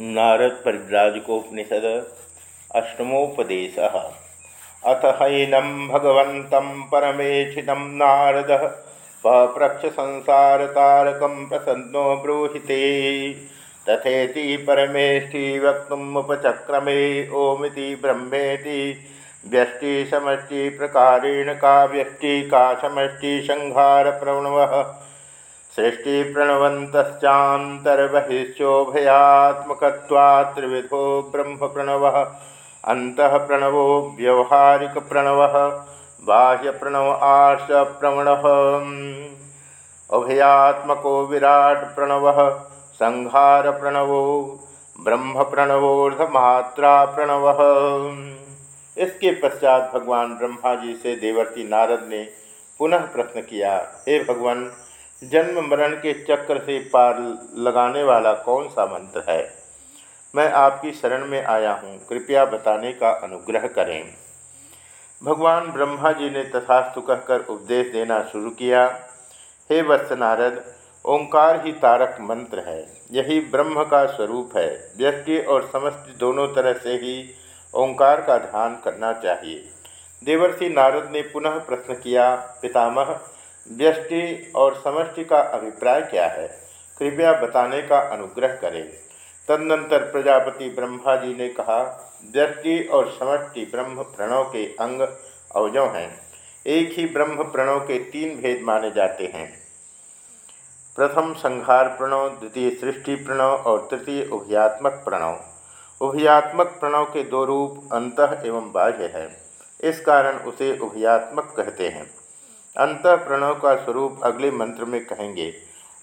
नारद परिव्राजकोपनिषद अष्टमोपदेश। अथ हैनम भगवत परमेक्षित नारद। पप्रक्ष संसार तारक प्रसन्नो ब्रूहिते। तथेति परमेष्टि वक्तुमुपचक्रमे ओमिति ब्रह्मेति। व्यष्टि समष्टि प्रकारेण का व्यष्टि का समष्टि संहार प्रणव सृष्टि प्रणवंतश्चातर्बहिश्चोभयात्मकत्वात्रिविधो ब्रह्म प्रणव अंत प्रणवो व्यवहारिक प्रणव बाह्य प्रणव आर्ष प्रवण अभयात्मको विराट प्रणव संहार प्रणवो ब्रह्म प्रणवोर्धमात्रा प्रणव इसके पश्चात भगवान ब्रह्मा जी से देवर्ती नारद ने पुनः प्रश्न किया, हे भगवान जन्म मरण के चक्र से पार लगाने वाला कौन सा मंत्र है? मैं आपकी शरण में आया हूँ। कृपया बताने का अनुग्रह करें। भगवान ब्रह्मा जी ने तथास्तु कहकर उपदेश देना शुरू किया। हे वत्स नारद ओंकार ही तारक मंत्र है। यही ब्रह्म का स्वरूप है। व्यक्ति और समस्त दोनों तरह से ही ओंकार का ध्यान करना चाहिए। देवर्षि नारद ने पुनः प्रश्न किया, पितामह व्यष्टि और समष्टि का अभिप्राय क्या है? कृपया बताने का अनुग्रह करें। तदनंतर प्रजापति ब्रह्मा जी ने कहा व्यष्टि और समष्टि ब्रह्म प्रणव के अंग अवजव हैं। एक ही ब्रह्म प्रणव के तीन भेद माने जाते हैं। प्रथम संहार प्रणव, द्वितीय सृष्टि प्रणव और तृतीय उभयात्मक प्रणव। उभयात्मक प्रणव के दो रूप अंत एवं बाह्य है। इस कारण उसे उभयात्मक कहते हैं। अंत प्रणव का स्वरूप अगले मंत्र में कहेंगे।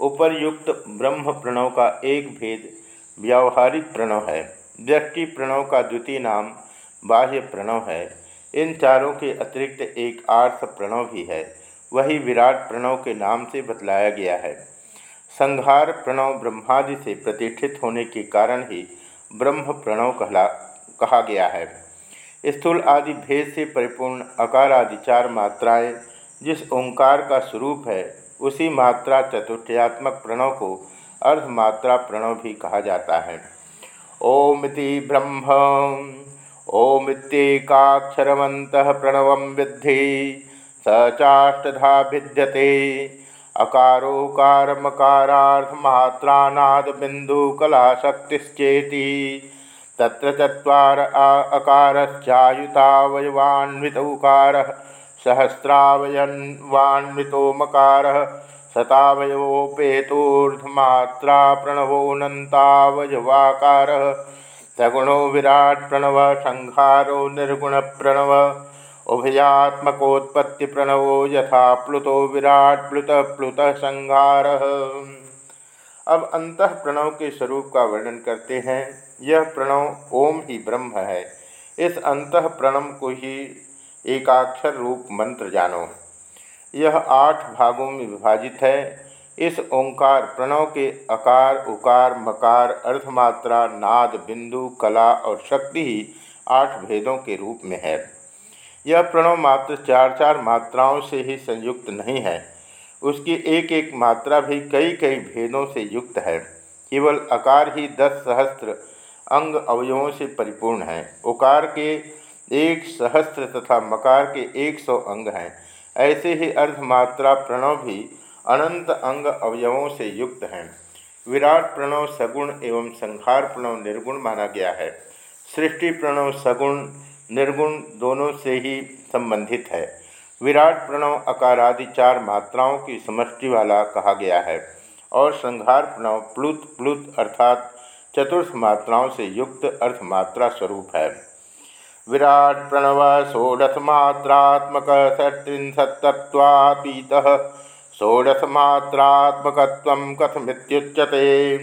उपरयुक्त ब्रह्म प्रणव का एक भेद व्यावहारिक प्रणव है। व्यक्ति प्रणव का द्वितीय नाम बाह्य प्रणव है। इन चारों के अतिरिक्त एक आर्थ प्रणव भी है। वही विराट प्रणव के नाम से बतलाया गया है। संहार प्रणव ब्रह्मादि से प्रतिष्ठित होने के कारण ही ब्रह्म प्रणव कहला, कहा गया है। स्थूल आदि भेद से परिपूर्ण अकार आदि चार मात्राएँ जिस ओंकार का स्वरूप है, उसी मात्रा चतुर्थ्यात्मक प्रणव को अर्धमात्रा प्रणव भी कहा जाता है। ओमिति ब्रह्म ओमित्येकाक्षरवंत प्रणव विद्धि, स चाष्टधा बिंदु कला शक्तिश्चेति तत्र चत्वार अकारश्चायुतावयवान्वित उकारः सहस्रावयन्वान्वितो मकार शतावयोपेतूर्धमात्रा प्रणवोऽनन्तावयवाकार सगुणो विराट प्रणव संहारो निर्गुण प्रणव उभयात्मकोत्पत्ति प्रणवो यथा प्लुतो विराट प्लुत प्लुत संहार अब अंत प्रणव के स्वरूप का वर्णन करते हैं। यह प्रणव ओम ही ब्रह्म है। इस अंत प्रणव को ही एकाक्षर रूप मंत्र जानो। यह आठ भागों में विभाजित है। इस ओंकार प्रणव के अकार, उकार, मकार, अर्धमात्रा, नाद, बिंदु, कला और शक्ति ही आठ भेदों के रूप में है। यह प्रणव मात्र चार चार मात्राओं से ही संयुक्त नहीं है। उसकी एक एक मात्रा भी कई कई भेदों से युक्त है। केवल अकार ही दस सहस्त्र अंग अवयवों से परिपूर्ण है। उकार के एक सहस्त्र तथा मकार के एक सौ अंग हैं। ऐसे ही अर्धमात्रा प्रणव भी अनंत अंग अवयवों से युक्त हैं। विराट प्रणव सगुण एवं संहार प्रणव निर्गुण माना गया है। सृष्टि प्रणव सगुण निर्गुण दोनों से ही संबंधित है। विराट प्रणव अकारादि चार मात्राओं की समष्टि वाला कहा गया है और संहार प्रणव प्लुत प्लुत अर्थात चतुर्थ मात्राओं से युक्त अर्थमात्रा स्वरूप है। विराट प्रणव षोडशमात्रात्मक षट्त्रिंशत्तत्वातीत षोडशमात्रात्मक कथमित्युच्यते।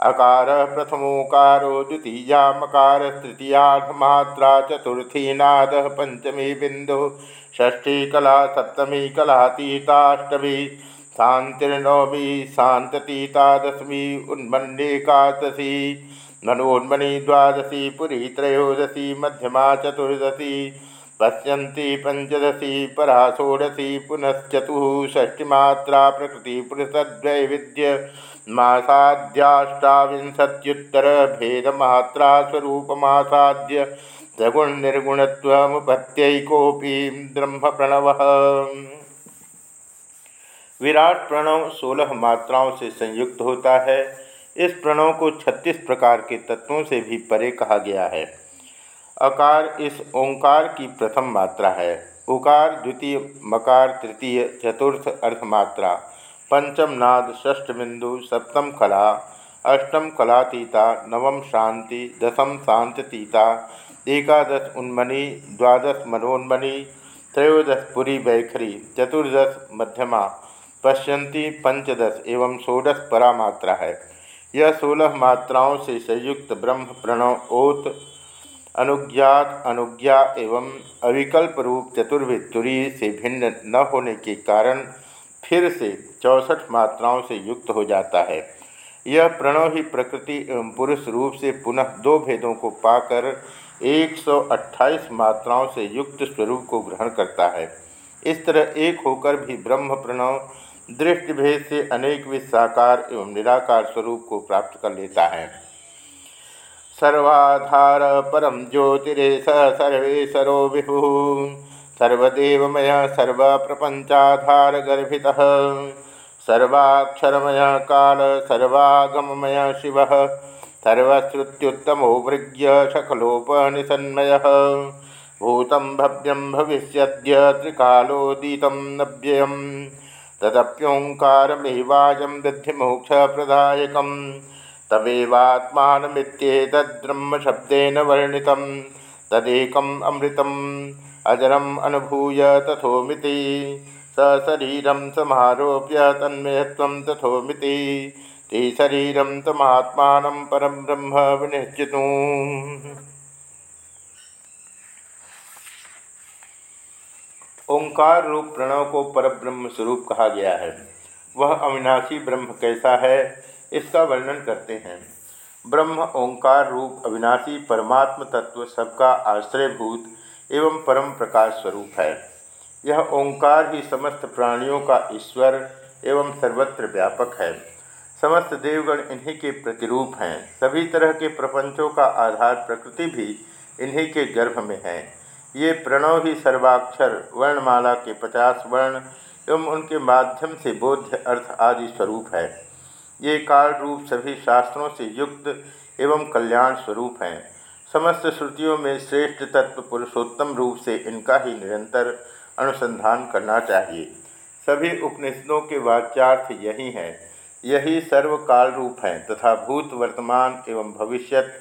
अकार प्रथमोकारो द्वितीया मकार तृतीयामात्रा चतुर्थी नाद पंचमी बिंदु षष्ठी कला सप्तमी कलातीताष्टमी। शांतिर्नवमी शांततीता दशमी उन्मन्डेकादशी मनोन्मणि द्वादशी पुरी त्रयोदशी मध्यमा चतुर्दशी पश्यन्ति पंचदशी परा षोडशी पुनश्चतुः षष्टिमात्रा प्रकृति पुरुषद्वैविध्य मासाद्याष्टाविंशत्युत्तर भेदमात्रा स्वरूपमासाद्य ब्रह्म प्रणव विराट प्रणव सोलह मात्राओं से संयुक्त होता है। इस प्रणव को छत्तीस प्रकार के तत्वों से भी परे कहा गया है। अकार इस ओंकार की प्रथम मात्रा है। उकार द्वितीय, मकार तृतीय, चतुर्थ अर्धमात्रा, पंचम नाद, षष्ठ बिंदु, सप्तम कला, अष्टम कलातीता, नवम शांति, दसम शांततीता, एकादश उन्मनी, द्वादश मनोन्मनी, त्रयोदश पुरी बैखरी चतुर्दश मध्यमा, पश्यंती, पंचदश एवं षोडश परामात्रा है। यह सोलह मात्राओं से संयुक्त ब्रह्म प्रणव ओत अनुज्ञात, अनुज्ञा एवं अविकल्प रूप चतुर्विद तुरी से भिन्न न होने के कारण फिर से चौसठ मात्राओं से युक्त हो जाता है। यह प्रणव ही प्रकृति एवं पुरुष रूप से पुनः दो भेदों को पाकर 128 मात्राओं से युक्त स्वरूप को ग्रहण करता है। इस तरह एक होकर भी ब्रह्म प्रणव दृष्टि भेद से अनेक विध साकार एवं निराकार स्वरूप को प्राप्त कर लेता है। सर्वाधार परम ज्योतिरेश सर्वेशरो विभु। सर्वदेवमय, सर्वप्रपंचाधार गर्भित। सर्वाक्षरमय काल, सर्वागममय शिव। सर्वश्रुत्युत्तमो भृग्य शकलोपनिसन्मय भूत भव्यम भविष्य त्रिकालोदीत नव्ययम्। तदप्योङ्कारमेवायं विद्धिमोक्षप्रदायकं तमेवात्मानमित्येतद्ब्रह्मशब्देन वर्णितं तदेकम् अमृतम्। अजरम् अनुभूय तथोमिति। सशरीरं समारोप्य तन्मयत्वं तथोमिति। ते शरीरं तमात्मानं ब्रह्म विनिश्चितुम्। ओंकार रूप प्रणव को परब्रह्म स्वरूप कहा गया है। वह अविनाशी ब्रह्म कैसा है, इसका वर्णन करते हैं। ब्रह्म, ओंकार रूप, अविनाशी, परमात्म तत्व सबका आश्रयभूत एवं परम प्रकाश स्वरूप है। यह ओंकार ही समस्त प्राणियों का ईश्वर एवं सर्वत्र व्यापक है। समस्त देवगण इन्हीं के प्रतिरूप हैं। सभी तरह के प्रपंचों का आधार प्रकृति भी इन्हीं के गर्भ में है। ये प्रणव ही सर्वाक्षर वर्णमाला के पचास वर्ण एवं उनके माध्यम से बोध्य अर्थ आदि स्वरूप है। ये काल रूप सभी शास्त्रों से युक्त एवं कल्याण स्वरूप हैं। समस्त श्रुतियों में श्रेष्ठ तत्व पुरुषोत्तम रूप से इनका ही निरंतर अनुसंधान करना चाहिए। सभी उपनिषदों के वाच्यार्थ यही हैं। यही सर्वकाल रूप हैं तथा भूत, वर्तमान एवं भविष्यत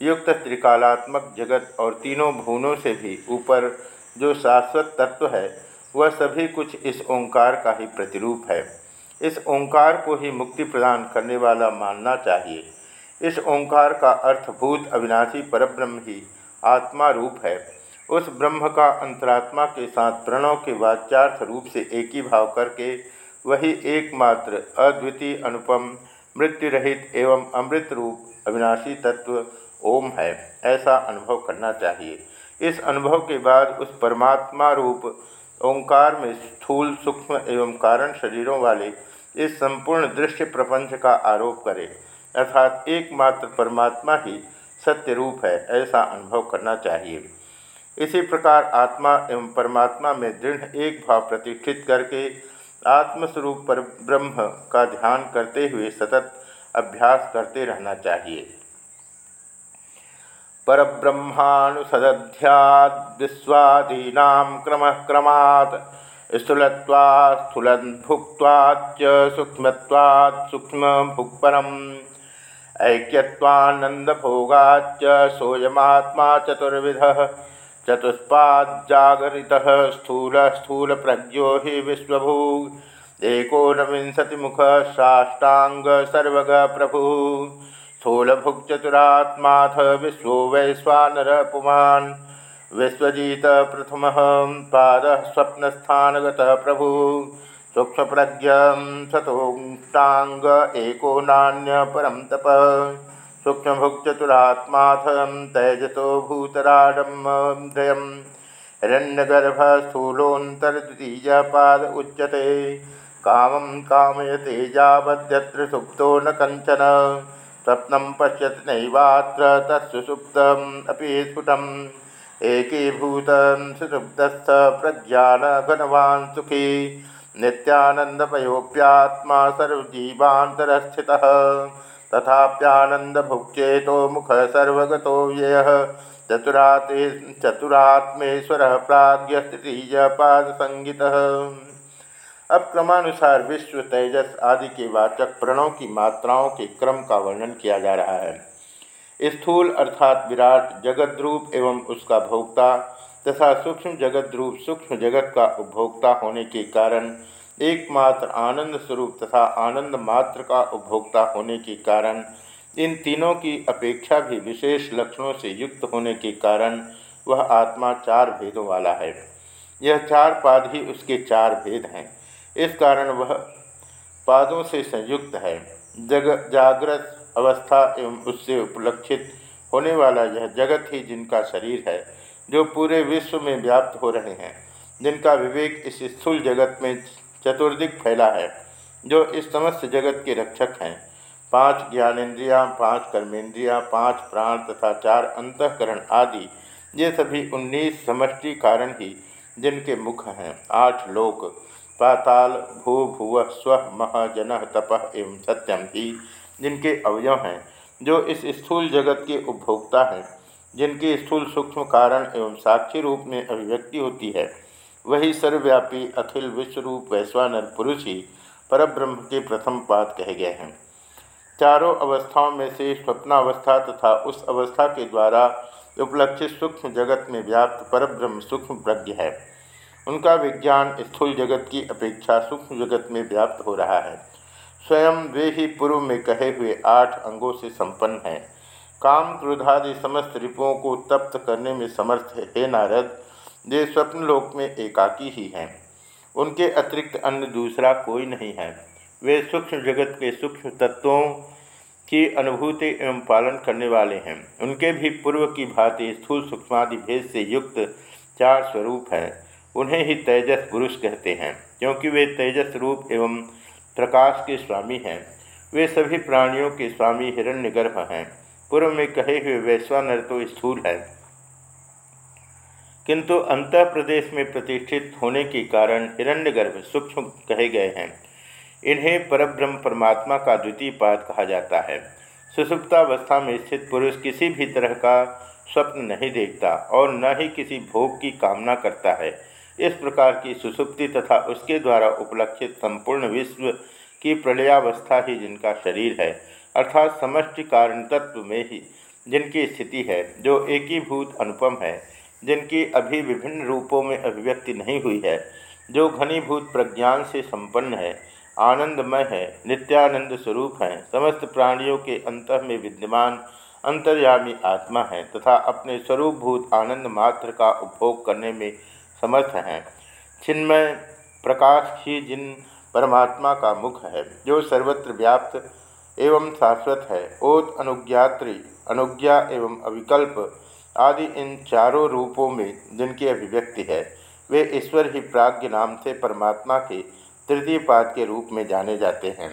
युक्त त्रिकालात्मक जगत और तीनों भुवनों से भी ऊपर जो शाश्वत तत्व है, वह सभी कुछ इस ओंकार का ही प्रतिरूप है। इस ओंकार को ही मुक्ति प्रदान करने वाला मानना चाहिए। इस ओंकार का अर्थभूत अविनाशी परब्रह्म ही आत्मा रूप है। उस ब्रह्म का अंतरात्मा के साथ प्रणव के वाचार्थ रूप से एक ही भाव करके वही एकमात्र अद्वितीय अनुपम मृत्यु रहित एवं अमृत रूप अविनाशी तत्व ओम है, ऐसा अनुभव करना चाहिए। इस अनुभव के बाद उस परमात्मा रूप ओंकार में स्थूल, सूक्ष्म एवं कारण शरीरों वाले इस संपूर्ण दृश्य प्रपंच का आरोप करें। अर्थात एकमात्र परमात्मा ही सत्य रूप है, ऐसा अनुभव करना चाहिए। इसी प्रकार आत्मा एवं परमात्मा में दृढ़ एक भाव प्रतिष्ठित करके आत्मस्वरूप पर ब्रह्म का ध्यान करते हुए सतत अभ्यास करते रहना चाहिए। परब्रह्मानुसदध्याद्विश्वादीना क्रम क्रमात् स्थूलत्वात् स्थूलं भुक्त्वाच्च सूक्ष्मत्वात् सूक्ष्मभुक्परम्। सोऽयमात्मा चतुर्विधः। चतुष्पाजागरितः स्थूलस्थूलप्रज्ञो हि विश्वभूः एकोनविंशतिमुखः साष्टाङ्ग सर्वगः प्रभुः स्थूलभुक्चतुरात्माथ विश्व वैश्वानर पुमान विश्वजीत प्रथम पाद स्वप्नस्थानगत प्रभु। सूक्ष्म प्रज्ञ सतोष्टांग एको नान्य परम तप। सूक्ष्मभुक्चतुरात्माथ भूतराडम हिरण्यगर्भ स्थूलोन्तरद्वितीय पाद उच्यते। काम कामयते यावद्यत्र सुप्तो न कञ्चन। स्वप्न पश्यति नैवात्र तत्सुसुप्तम् अपि स्फुटम्। एकीभूत सुसुप्तस्थ प्रज्ञानघनवान् सुखी। नित्यानन्दमयोऽप्यात्मा सर्वजीवान्तरस्थितः। तथाप्यानन्दभुक्चेतो मुख सर्वगतो व्ययः। चतुराते चतुरात्मेश्वर प्राज्ञस्थितिजपादसंगितः अब क्रमानुसार विश्व तेजस आदि के वाचक प्रणों की मात्राओं के क्रम का वर्णन किया जा रहा है। स्थूल अर्थात विराट जगत रूप एवं उसका भोक्ता तथा सूक्ष्म जगत रूप सूक्ष्म जगत का उपभोक्ता होने के कारण, एकमात्र आनंद स्वरूप तथा आनंद मात्र का उपभोक्ता होने के कारण, इन तीनों की अपेक्षा भी विशेष लक्षणों से युक्त होने के कारण वह आत्मा चार भेदों वाला है। यह चार पाद ही उसके चार भेद हैं। इस कारण वह पादों से संयुक्त है। जग जागृत अवस्था एवं उससे उपलक्षित होने वाला यह जगत ही जिनका शरीर है, जो पूरे विश्व में व्याप्त हो रहे हैं, जिनका विवेक इस स्थूल जगत में चतुर्दिक फैला है, जो इस समस्त जगत के रक्षक हैं। पाँच ज्ञानेन्द्रियाँ, पाँच कर्मेंद्रियाँ पाँच प्राण तथा चार अंतकरण आदि, ये सभी उन्नीस समष्टि कारण ही जिनके मुख हैं। आठ लोक पाताल भू भुव स्व मह जन तप एवं सत्यम ही जिनके अवयव हैं, जो इस स्थूल जगत के उपभोक्ता हैं, जिनके स्थूल सूक्ष्म कारण एवं साक्षी रूप में अभिव्यक्ति होती है, वही सर्वव्यापी, अखिल विश्वरूप, वैश्वानर, पुरुष ही परब्रह्म के प्रथम पाद कहे गए हैं। चारों अवस्थाओं में से स्वप्नावस्था तथा उस अवस्था के द्वारा उपलक्षित सूक्ष्म जगत में व्याप्त परब्रह्म सूक्ष्म प्रज्ञ है। उनका विज्ञान स्थूल जगत की अपेक्षा सूक्ष्म जगत में व्याप्त हो रहा है। स्वयं वे ही पूर्व में कहे हुए आठ अंगों से संपन्न हैं। काम क्रोधादि समस्त रिपुओं को तप्त करने में समर्थ हे नारद, वे स्वप्नलोक में एकाकी ही हैं। उनके अतिरिक्त अन्य दूसरा कोई नहीं है। वे सूक्ष्म जगत के सूक्ष्म तत्वों की अनुभूति एवं पालन करने वाले हैं। उनके भी पूर्व की भांति स्थूल सूक्ष्मादि भेद से युक्त चार स्वरूप हैं। उन्हें ही तेजस पुरुष कहते हैं, क्योंकि वे तेजस रूप एवं प्रकाश के स्वामी हैं। वे सभी प्राणियों के स्वामी हिरण्यगर्भ हैं। पूर्व में कहे हुए वैश्वानर तो स्थूल है। किंतु अंत प्रदेश में प्रतिष्ठित होने के कारण हिरण्यगर्भ सूक्ष्म कहे गए हैं। इन्हें परब्रह्म परमात्मा का द्वितीय पाद कहा जाता है। सुसुप्तावस्था में स्थित पुरुष किसी भी तरह का स्वप्न नहीं देखता और न ही किसी भोग की कामना करता है। इस प्रकार की सुसुप्ति तथा उसके द्वारा उपलक्षित संपूर्ण विश्व की प्रलयावस्था ही जिनका शरीर है, अर्थात समष्टि कारण तत्व में ही जिनकी स्थिति है, जो एकीभूत अनुपम है, जिनकी अभी विभिन्न रूपों में अभिव्यक्ति नहीं हुई है, जो घनीभूत प्रज्ञान से संपन्न है, आनंदमय है, नित्यानंद स्वरूप है, समस्त प्राणियों के अंत में विद्यमान अंतर्यामी आत्मा है, तथा अपने स्वरूपभूत आनंद मात्र का उपभोग करने में समर्थ हैं। चिन्मय प्रकाश ही जिन परमात्मा का मुख है, जो सर्वत्र व्याप्त एवं शाश्वत है। ओत अनुज्ञात्री, अनुज्ञा एवं अविकल्प आदि इन चारों रूपों में जिनकी अभिव्यक्ति है, वे ईश्वर ही प्राज्ञ नाम से परमात्मा के तृतीय पाद के रूप में जाने जाते हैं।